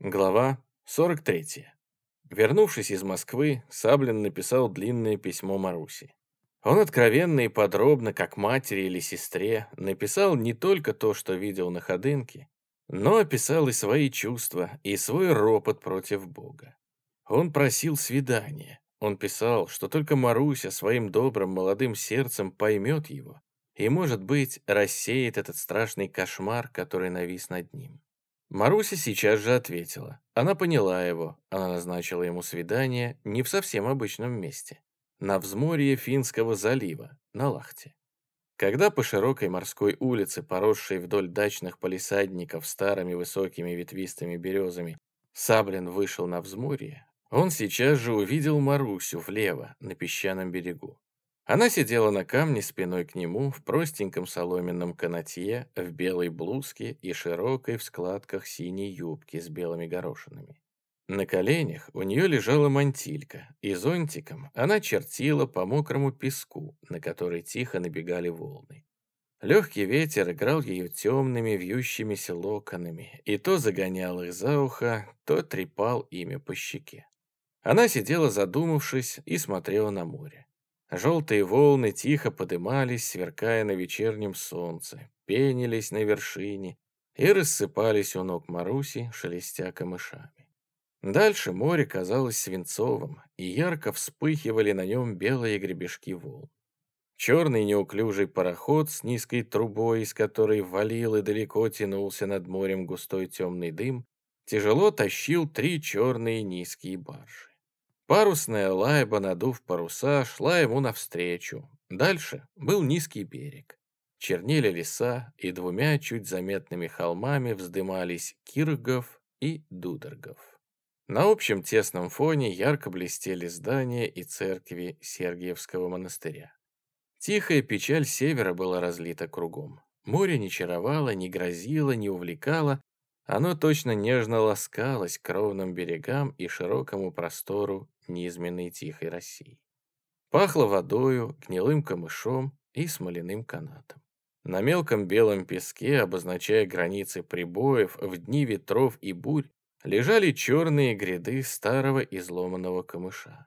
Глава 43. Вернувшись из Москвы, Саблин написал длинное письмо Маруси. Он откровенно и подробно, как матери или сестре, написал не только то, что видел на Ходынке, но описал и свои чувства, и свой ропот против Бога. Он просил свидания. Он писал, что только Маруся своим добрым молодым сердцем поймет его и, может быть, рассеет этот страшный кошмар, который навис над ним. Маруся сейчас же ответила. Она поняла его. Она назначила ему свидание не в совсем обычном месте. На взморье Финского залива, на Лахте. Когда по широкой морской улице, поросшей вдоль дачных палисадников старыми высокими ветвистыми березами, Саблин вышел на взморье, он сейчас же увидел Марусю влево, на песчаном берегу. Она сидела на камне спиной к нему в простеньком соломенном канатье, в белой блузке и широкой в складках синей юбки с белыми горошинами. На коленях у нее лежала мантилька, и зонтиком она чертила по мокрому песку, на который тихо набегали волны. Легкий ветер играл ее темными вьющимися локонами, и то загонял их за ухо, то трепал ими по щеке. Она сидела задумавшись и смотрела на море. Желтые волны тихо подымались, сверкая на вечернем солнце, пенились на вершине и рассыпались у ног Маруси, шелестя камышами. Дальше море казалось свинцовым, и ярко вспыхивали на нем белые гребешки волн. Черный неуклюжий пароход с низкой трубой, из которой валил и далеко тянулся над морем густой темный дым, тяжело тащил три черные низкие баржи. Парусная лайба, надув паруса, шла ему навстречу. Дальше был низкий берег. Чернели леса, и двумя чуть заметными холмами вздымались Киргов и Дудергов. На общем тесном фоне ярко блестели здания и церкви Сергиевского монастыря. Тихая печаль севера была разлита кругом. Море не чаровало, не грозило, не увлекало, оно точно нежно ласкалось к ровным берегам и широкому простору низменной тихой России. Пахло водою, гнилым камышом и смоляным канатом. На мелком белом песке, обозначая границы прибоев, в дни ветров и бурь, лежали черные гряды старого изломанного камыша.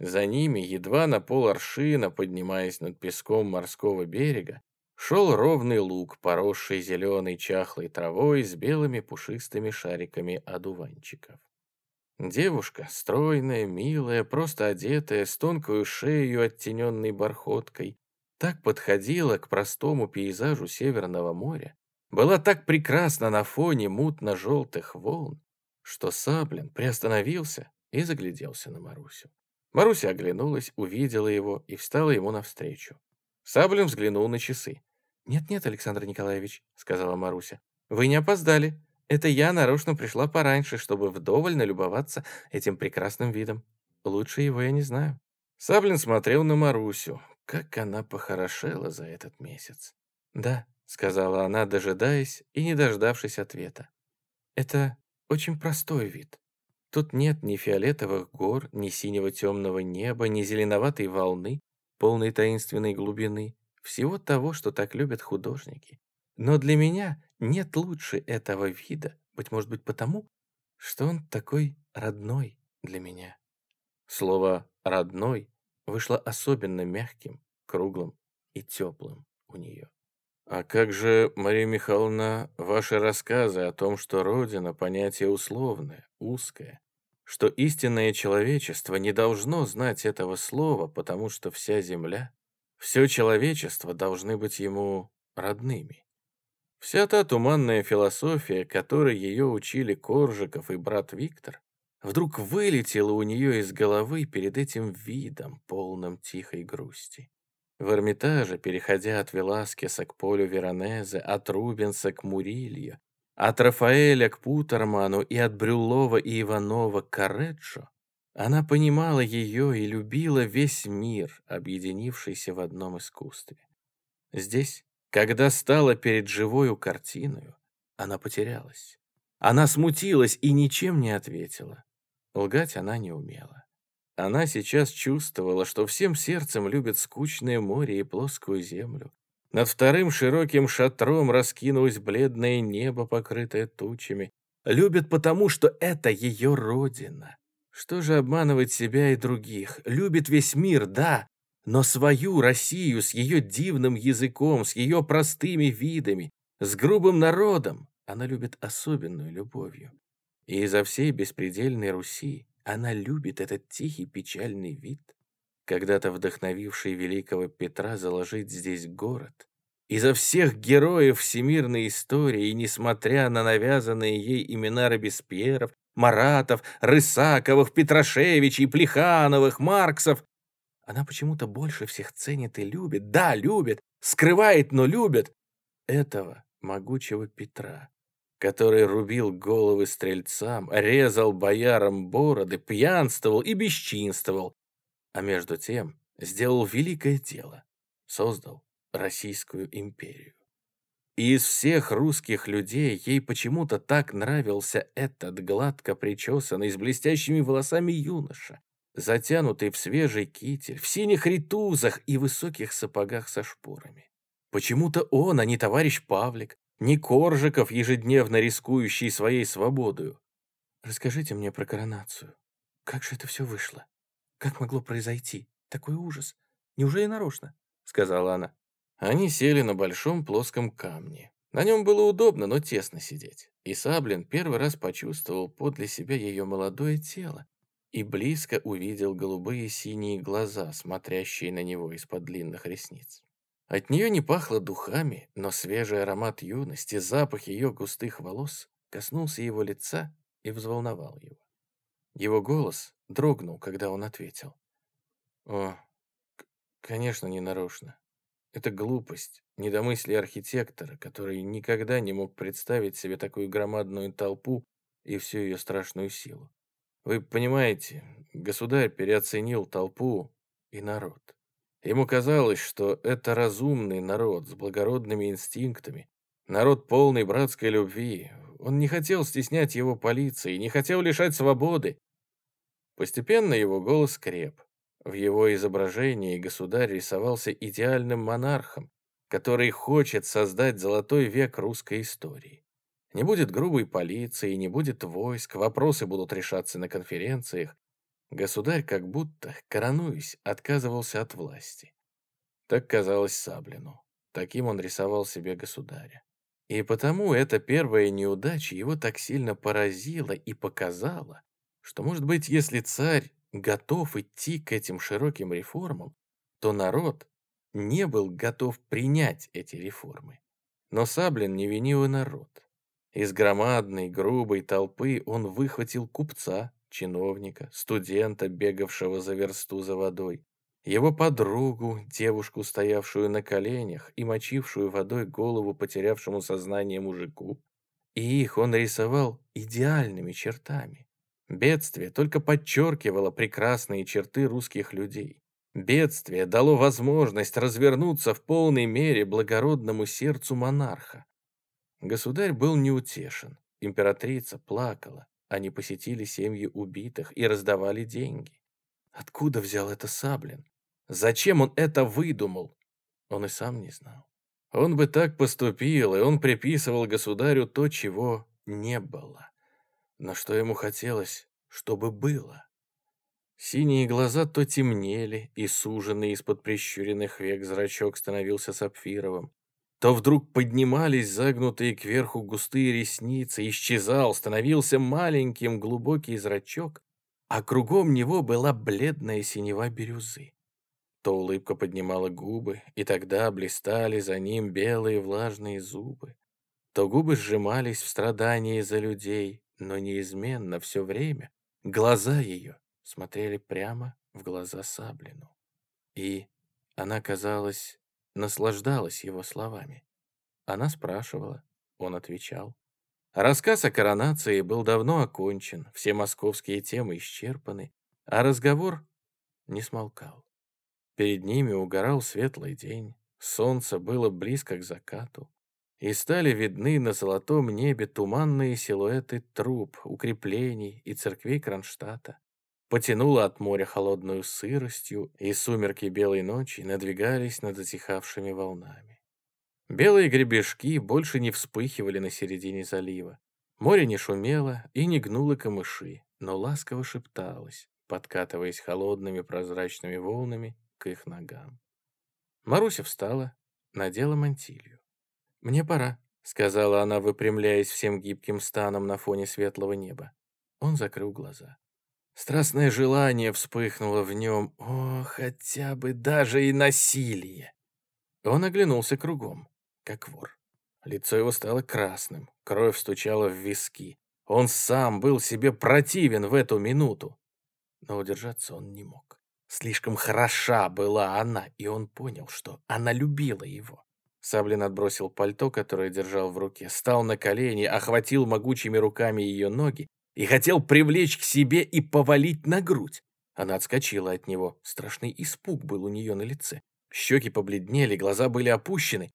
За ними, едва на пол аршина, поднимаясь над песком морского берега, шел ровный луг, поросший зеленой чахлой травой с белыми пушистыми шариками одуванчиков. Девушка, стройная, милая, просто одетая, с тонкой шеей, оттененной бархоткой, так подходила к простому пейзажу Северного моря, была так прекрасна на фоне мутно-желтых волн, что Саблин приостановился и загляделся на Марусю. Маруся оглянулась, увидела его и встала ему навстречу. Саблин взглянул на часы. «Нет-нет, Александр Николаевич», — сказала Маруся, — «вы не опоздали. Это я нарочно пришла пораньше, чтобы вдоволь налюбоваться этим прекрасным видом. Лучше его я не знаю». Саблин смотрел на Марусю. Как она похорошела за этот месяц. «Да», — сказала она, дожидаясь и не дождавшись ответа. «Это очень простой вид. Тут нет ни фиолетовых гор, ни синего темного неба, ни зеленоватой волны, полной таинственной глубины всего того, что так любят художники. Но для меня нет лучше этого вида, быть может быть потому, что он такой родной для меня. Слово «родной» вышло особенно мягким, круглым и теплым у нее. А как же, Мария Михайловна, ваши рассказы о том, что Родина — понятие условное, узкое, что истинное человечество не должно знать этого слова, потому что вся земля все человечество должны быть ему родными. Вся та туманная философия, которой ее учили Коржиков и брат Виктор, вдруг вылетела у нее из головы перед этим видом, полным тихой грусти. В Эрмитаже, переходя от Веласкеса к Полю Веронезе, от Рубенса к Мурилью, от Рафаэля к Путерману и от Брюллова и Иванова к Кареджо, она понимала ее и любила весь мир, объединившийся в одном искусстве. Здесь, когда стала перед живою картиною, она потерялась. Она смутилась и ничем не ответила. Лгать она не умела. Она сейчас чувствовала, что всем сердцем любит скучное море и плоскую землю. Над вторым широким шатром раскинулось бледное небо, покрытое тучами, Любит потому, что это ее родина. Что же обманывать себя и других? Любит весь мир, да, но свою Россию с ее дивным языком, с ее простыми видами, с грубым народом она любит особенную любовью. И изо всей беспредельной Руси она любит этот тихий печальный вид, когда-то вдохновивший великого Петра заложить здесь город. Изо всех героев всемирной истории, несмотря на навязанные ей имена Робеспьеров, Маратов, Рысаковых, Петрашевичей, Плехановых, Марксов, она почему-то больше всех ценит и любит, да, любит, скрывает, но любит этого могучего Петра, который рубил головы стрельцам, резал боярам бороды, пьянствовал и бесчинствовал, а между тем сделал великое дело, создал Российскую империю. И из всех русских людей ей почему-то так нравился этот гладко причесанный, с блестящими волосами юноша, затянутый в свежий китель, в синих ритузах и высоких сапогах со шпорами. Почему-то он, а не товарищ Павлик, не Коржиков, ежедневно рискующий своей свободою. Расскажите мне про коронацию. Как же это все вышло? Как могло произойти? Такой ужас. Неужели нарочно? Сказала она. Они сели на большом плоском камне. На нем было удобно, но тесно сидеть. И Саблин первый раз почувствовал подле себя ее молодое тело и близко увидел голубые синие глаза, смотрящие на него из-под длинных ресниц. От нее не пахло духами, но свежий аромат юности, запах ее густых волос коснулся его лица и взволновал его. Его голос дрогнул, когда он ответил. «О, конечно, не нарочно. Это глупость, недомыслие архитектора, который никогда не мог представить себе такую громадную толпу и всю ее страшную силу. Вы понимаете, государь переоценил толпу и народ. Ему казалось, что это разумный народ с благородными инстинктами, народ полный братской любви. Он не хотел стеснять его полиции, не хотел лишать свободы. Постепенно его голос креп. В его изображении государь рисовался идеальным монархом, который хочет создать золотой век русской истории. Не будет грубой полиции, не будет войск, вопросы будут решаться на конференциях, Государь как будто, коронуясь, отказывался от власти. Так казалось Саблину. Таким он рисовал себе государя. И потому эта первая неудача его так сильно поразила и показала, что, может быть, если царь готов идти к этим широким реформам, то народ не был готов принять эти реформы. Но Саблин не винил и народ. Из громадной, грубой толпы он выхватил купца, чиновника, студента, бегавшего за версту за водой, его подругу, девушку, стоявшую на коленях и мочившую водой голову потерявшему сознание мужику. И их он рисовал идеальными чертами. Бедствие только подчеркивало прекрасные черты русских людей. Бедствие дало возможность развернуться в полной мере благородному сердцу монарха. Государь был неутешен, императрица плакала, они посетили семьи убитых и раздавали деньги. Откуда взял это Саблин? Зачем он это выдумал? Он и сам не знал. Он бы так поступил, и он приписывал государю то, чего не было. Но что ему хотелось, чтобы было? Синие глаза то темнели, и суженный из-под прищуренных век зрачок становился сапфировым то вдруг поднимались загнутые кверху густые ресницы, исчезал, становился маленьким глубокий зрачок, а кругом него была бледная синева бирюзы. То улыбка поднимала губы, и тогда блистали за ним белые влажные зубы. То губы сжимались в страдании за людей, но неизменно все время глаза ее смотрели прямо в глаза Саблину. И она казалась наслаждалась его словами. Она спрашивала, он отвечал. Рассказ о коронации был давно окончен, все московские темы исчерпаны, а разговор не смолкал. Перед ними угорал светлый день, солнце было близко к закату, и стали видны на золотом небе туманные силуэты труб, укреплений и церквей Кронштадта. Потянуло от моря холодную сыростью, и сумерки белой ночи надвигались над затихавшими волнами. Белые гребешки больше не вспыхивали на середине залива. Море не шумело и не гнуло камыши, но ласково шепталось, подкатываясь холодными прозрачными волнами к их ногам. Маруся встала, надела мантилью. «Мне пора», — сказала она, выпрямляясь всем гибким станом на фоне светлого неба. Он закрыл глаза. Страстное желание вспыхнуло в нем. О, хотя бы даже и насилие. Он оглянулся кругом, как вор. Лицо его стало красным, кровь стучала в виски. Он сам был себе противен в эту минуту. Но удержаться он не мог. Слишком хороша была она, и он понял, что она любила его. Саблин отбросил пальто, которое держал в руке, стал на колени, охватил могучими руками ее ноги и хотел привлечь к себе и повалить на грудь. Она отскочила от него. Страшный испуг был у нее на лице. Щеки побледнели, глаза были опущены.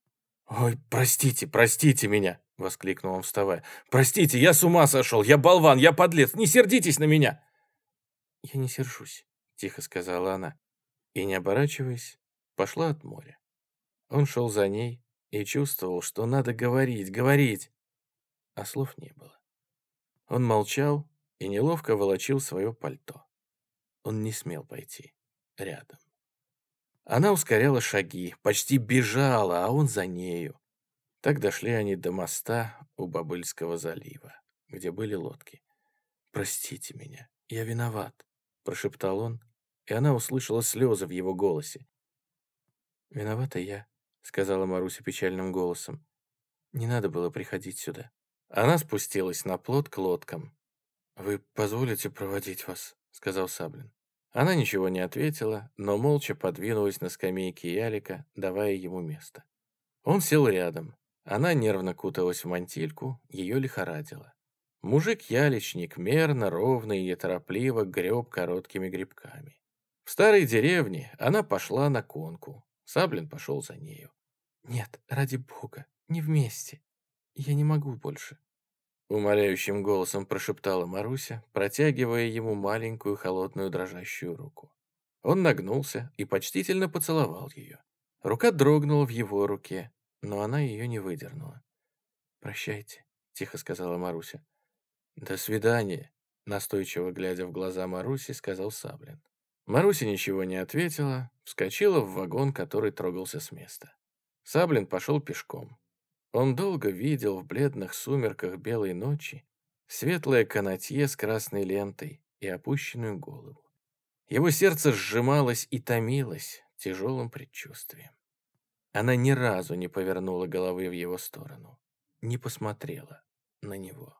«Ой, простите, простите меня!» — воскликнул он, вставая. «Простите, я с ума сошел! Я болван, я подлец! Не сердитесь на меня!» «Я не сержусь», — тихо сказала она. И, не оборачиваясь, пошла от моря. Он шел за ней и чувствовал, что надо говорить, говорить, а слов не было. Он молчал и неловко волочил свое пальто. Он не смел пойти рядом. Она ускоряла шаги, почти бежала, а он за нею. Так дошли они до моста у Бабыльского залива, где были лодки. «Простите меня, я виноват», — прошептал он, и она услышала слезы в его голосе. «Виновата я», — сказала Маруся печальным голосом. «Не надо было приходить сюда». Она спустилась на плот к лодкам. «Вы позволите проводить вас?» — сказал Саблин. Она ничего не ответила, но молча подвинулась на скамейке ялика, давая ему место. Он сел рядом. Она нервно куталась в мантильку, ее лихорадило. Мужик-яличник мерно, ровно и неторопливо греб короткими грибками. В старой деревне она пошла на конку. Саблин пошел за нею. «Нет, ради бога, не вместе. Я не могу больше. Умоляющим голосом прошептала Маруся, протягивая ему маленькую холодную дрожащую руку. Он нагнулся и почтительно поцеловал ее. Рука дрогнула в его руке, но она ее не выдернула. «Прощайте», — тихо сказала Маруся. «До свидания», — настойчиво глядя в глаза Маруси, сказал Саблин. Маруся ничего не ответила, вскочила в вагон, который трогался с места. Саблин пошел пешком. Он долго видел в бледных сумерках белой ночи светлое канатье с красной лентой и опущенную голову. Его сердце сжималось и томилось тяжелым предчувствием. Она ни разу не повернула головы в его сторону, не посмотрела на него.